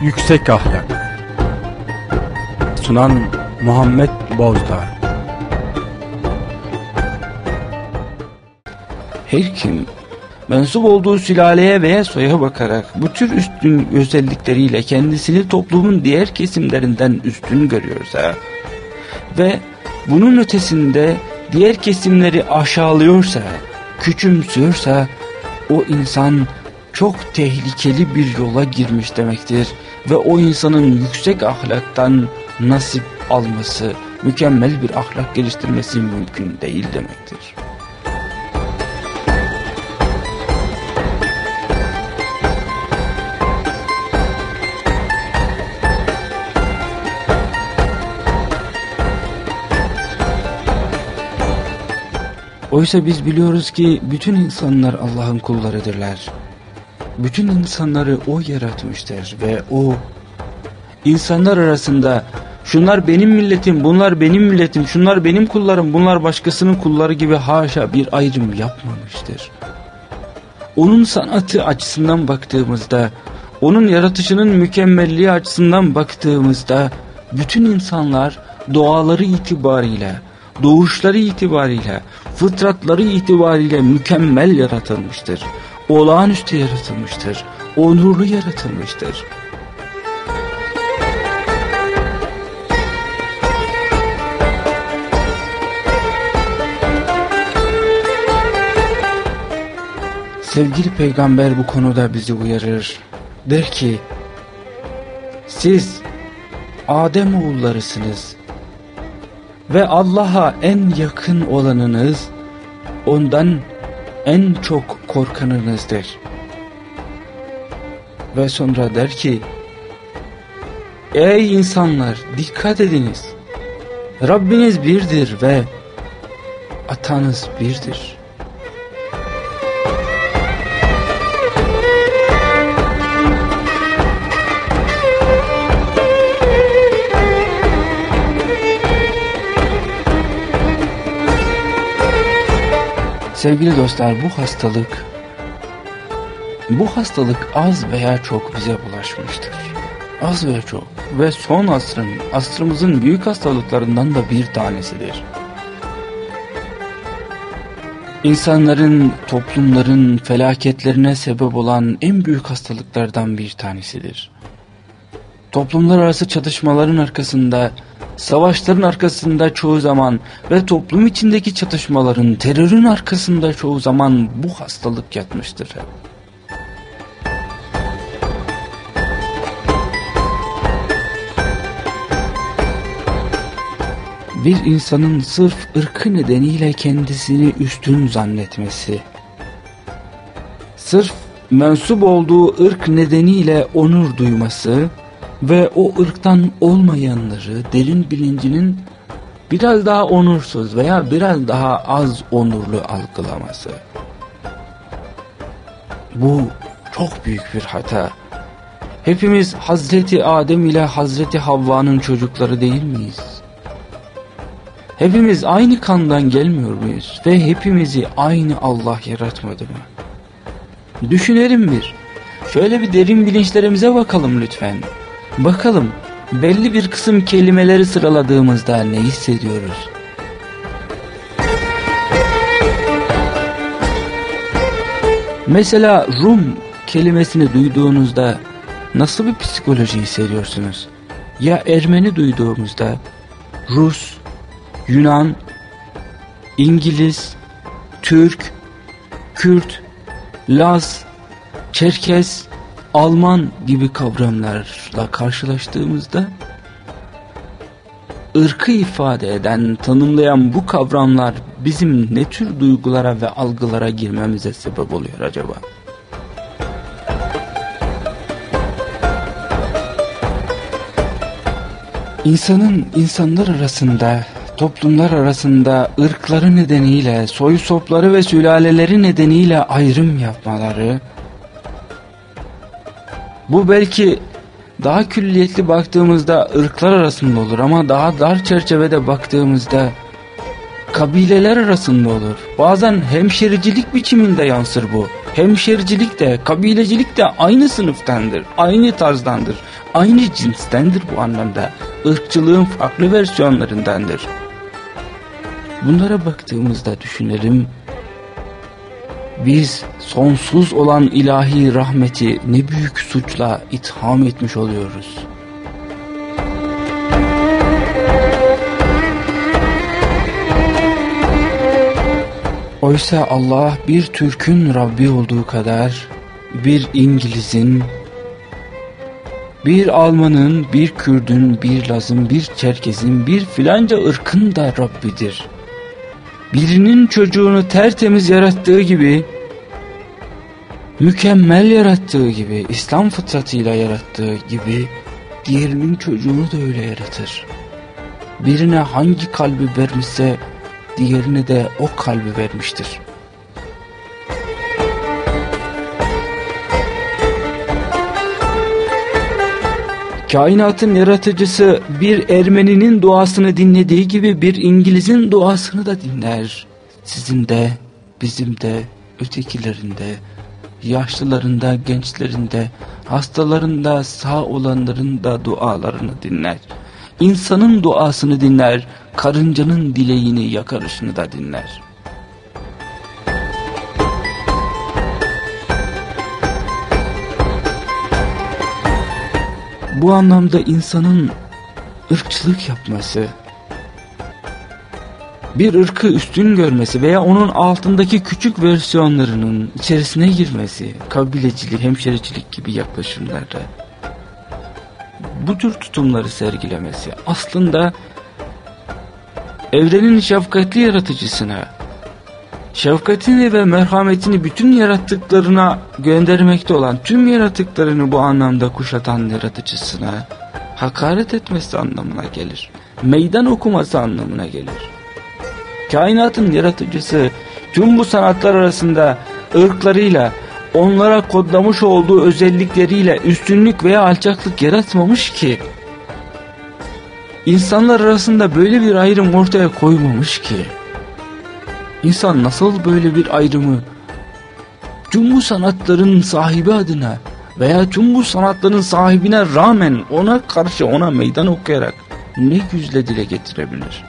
Yüksek Ahlak. Sunan Muhammed Bozdağ. Her kim mensup olduğu sülaleye veya soya bakarak bu tür üstün özellikleriyle kendisini toplumun diğer kesimlerinden üstün görüyorsa ve bunun ötesinde diğer kesimleri aşağılıyorsa, küçümsüyorsa o insan çok tehlikeli bir yola girmiş demektir ve o insanın yüksek ahlaktan nasip alması, mükemmel bir ahlak geliştirmesi mümkün değil demektir. Oysa biz biliyoruz ki bütün insanlar Allah'ın kullarıdırlar. Bütün insanları O yaratmıştır ve O insanlar arasında şunlar benim milletim, bunlar benim milletim, şunlar benim kullarım, bunlar başkasının kulları gibi haşa bir ayrım yapmamıştır. Onun sanatı açısından baktığımızda, onun yaratışının mükemmelliği açısından baktığımızda bütün insanlar doğaları itibariyle, doğuşları itibariyle, fıtratları itibariyle mükemmel yaratılmıştır. Olağanüstü yaratılmıştır. Onurlu yaratılmıştır. Sevgili peygamber bu konuda bizi uyarır. Der ki, siz Adem oğullarısınız ve Allah'a en yakın olanınız ondan en çok korkanınızdır. Ve sonra der ki Ey insanlar dikkat ediniz. Rabbiniz birdir ve atanız birdir. Sevgili dostlar bu hastalık bu hastalık az veya çok bize bulaşmıştır. Az veya çok ve son asrın asrımızın büyük hastalıklarından da bir tanesidir. İnsanların, toplumların felaketlerine sebep olan en büyük hastalıklardan bir tanesidir. Toplumlar arası çatışmaların arkasında Savaşların arkasında çoğu zaman ve toplum içindeki çatışmaların terörün arkasında çoğu zaman bu hastalık yatmıştır. Bir insanın sırf ırkı nedeniyle kendisini üstün zannetmesi, sırf mensup olduğu ırk nedeniyle onur duyması, ve o ırktan olmayanları derin bilincinin biraz daha onursuz veya biraz daha az onurlu algılaması. Bu çok büyük bir hata. Hepimiz Hazreti Adem ile Hazreti Havva'nın çocukları değil miyiz? Hepimiz aynı kandan gelmiyor muyuz? Ve hepimizi aynı Allah yaratmadı mı? Düşünelim bir. Şöyle bir derin bilinçlerimize bakalım lütfen. Bakalım belli bir kısım kelimeleri sıraladığımızda ne hissediyoruz? Mesela Rum kelimesini duyduğunuzda nasıl bir psikoloji hissediyorsunuz? Ya Ermeni duyduğumuzda Rus, Yunan, İngiliz, Türk, Kürt, Laz, Çerkes, Alman gibi kavramlarla karşılaştığımızda ırkı ifade eden, tanımlayan bu kavramlar bizim ne tür duygulara ve algılara girmemize sebep oluyor acaba? İnsanın insanlar arasında, toplumlar arasında ırkları nedeniyle, soy sopları ve sülaleleri nedeniyle ayrım yapmaları, bu belki daha külliyetli baktığımızda ırklar arasında olur ama daha dar çerçevede baktığımızda kabileler arasında olur. Bazen hemşericilik biçiminde yansır bu. hemşericilik de, kabilecilik de aynı sınıftandır, aynı tarzdandır, aynı cinstendir bu anlamda. Irkçılığın farklı versiyonlarındandır. Bunlara baktığımızda düşünelim, biz sonsuz olan ilahi rahmeti ne büyük suçla itham etmiş oluyoruz. Oysa Allah bir Türk'ün Rabbi olduğu kadar bir İngiliz'in, bir Alman'ın, bir Kürd'ün, bir Laz'ın, bir Çerkez'in, bir filanca ırkın da Rabbidir. Birinin çocuğunu tertemiz yarattığı gibi, mükemmel yarattığı gibi, İslam fıtratıyla yarattığı gibi, diğerinin çocuğunu da öyle yaratır. Birine hangi kalbi vermişse, diğerine de o kalbi vermiştir. Kainatın yaratıcısı bir Ermeninin duasını dinlediği gibi bir İngiliz'in duasını da dinler. Sizin de, bizim de, ötekilerinde, yaşlılarında, gençlerinde, hastalarında, sağ olanların da dualarını dinler. İnsanın duasını dinler, karıncanın dileğini yakarışını da dinler. Bu anlamda insanın ırkçılık yapması, bir ırkı üstün görmesi veya onun altındaki küçük versiyonlarının içerisine girmesi, kabilecilik, hemşericilik gibi yaklaşımlarda bu tür tutumları sergilemesi aslında evrenin şefkatli yaratıcısına, şefkatini ve merhametini bütün yarattıklarına göndermekte olan tüm yaratıklarını bu anlamda kuşatan yaratıcısına hakaret etmesi anlamına gelir. Meydan okuması anlamına gelir. Kainatın yaratıcısı tüm bu sanatlar arasında ırklarıyla onlara kodlamış olduğu özellikleriyle üstünlük veya alçaklık yaratmamış ki İnsanlar arasında böyle bir ayrım ortaya koymamış ki. İnsan nasıl böyle bir ayrımı tüm bu sanatların sahibi adına veya tüm bu sanatların sahibine rağmen ona karşı ona meydan okuyarak ne yüzle dile getirebilir?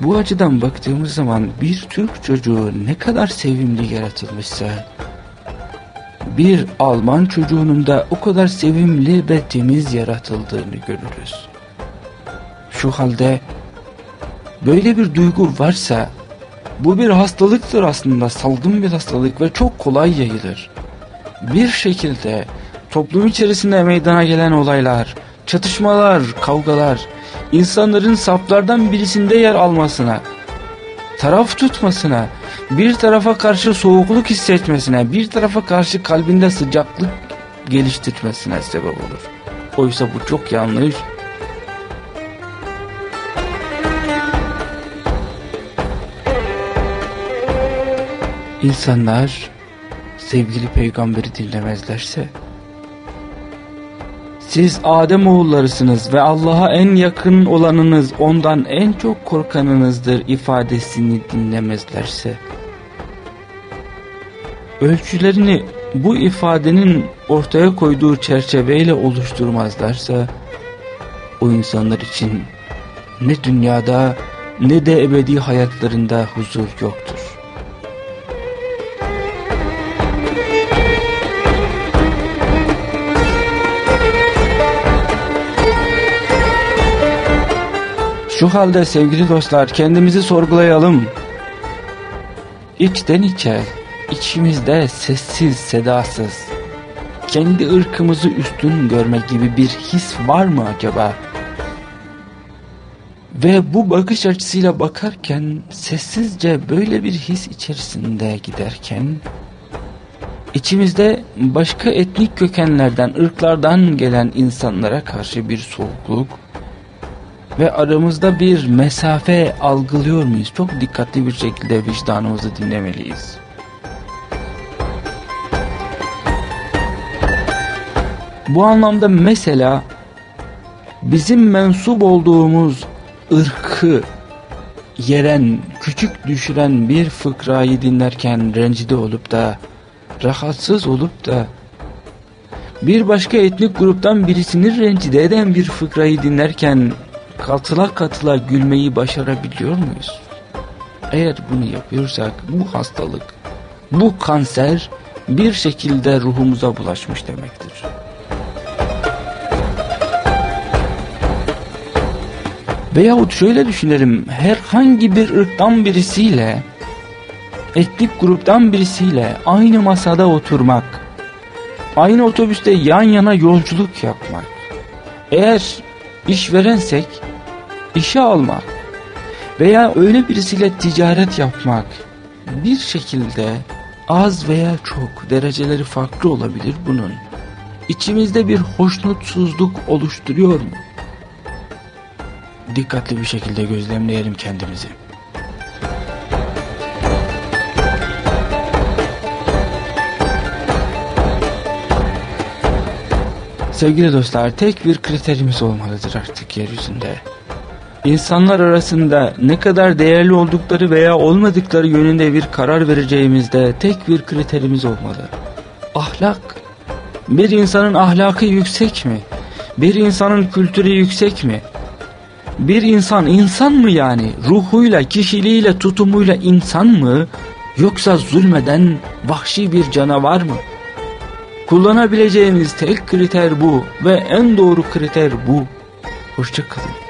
Bu açıdan baktığımız zaman bir Türk çocuğu ne kadar sevimli yaratılmışsa bir Alman çocuğunun da o kadar sevimli ve temiz yaratıldığını görürüz. Şu halde böyle bir duygu varsa bu bir hastalıktır aslında salgın bir hastalık ve çok kolay yayılır. Bir şekilde toplum içerisinde meydana gelen olaylar, çatışmalar, kavgalar insanların saplardan birisinde yer almasına, taraf tutmasına, bir tarafa karşı soğukluk hissetmesine, bir tarafa karşı kalbinde sıcaklık geliştirmesine sebep olur. Oysa bu çok yanlış. İnsanlar sevgili peygamberi dinlemezlerse siz Adem oğullarısınız ve Allah'a en yakın olanınız ondan en çok korkanınızdır ifadesini dinlemezlerse ölçülerini bu ifadenin ortaya koyduğu çerçeveyle oluşturmazlarsa o insanlar için ne dünyada ne de ebedi hayatlarında huzur yoktur. Şu halde sevgili dostlar kendimizi sorgulayalım. İçten içe, içimizde sessiz sedasız, kendi ırkımızı üstün görme gibi bir his var mı acaba? Ve bu bakış açısıyla bakarken sessizce böyle bir his içerisinde giderken içimizde başka etnik kökenlerden, ırklardan gelen insanlara karşı bir soğukluk, ve aramızda bir mesafe algılıyor muyuz? Çok dikkatli bir şekilde vicdanımızı dinlemeliyiz. Bu anlamda mesela bizim mensup olduğumuz ırkı yeren, küçük düşüren bir fıkrayı dinlerken rencide olup da, rahatsız olup da, bir başka etnik gruptan birisini rencide eden bir fıkrayı dinlerken katıla katıla gülmeyi başarabiliyor muyuz? Eğer bunu yapıyorsak bu hastalık, bu kanser bir şekilde ruhumuza bulaşmış demektir. Veyahut şöyle düşünelim, herhangi bir ırktan birisiyle, etnik gruptan birisiyle aynı masada oturmak, aynı otobüste yan yana yolculuk yapmak, eğer işverensek işe almak veya öyle birisiyle ticaret yapmak bir şekilde az veya çok dereceleri farklı olabilir bunun. İçimizde bir hoşnutsuzluk oluşturuyor mu? Dikkatli bir şekilde gözlemleyelim kendimizi. Sevgili dostlar tek bir kriterimiz olmalıdır artık yeryüzünde. İnsanlar arasında ne kadar değerli oldukları veya olmadıkları yönünde bir karar vereceğimizde tek bir kriterimiz olmalı. Ahlak. Bir insanın ahlakı yüksek mi? Bir insanın kültürü yüksek mi? Bir insan insan mı yani? Ruhuyla, kişiliğiyle, tutumuyla insan mı? Yoksa zulmeden vahşi bir canavar mı? Kullanabileceğimiz tek kriter bu ve en doğru kriter bu. Hoşçakalın.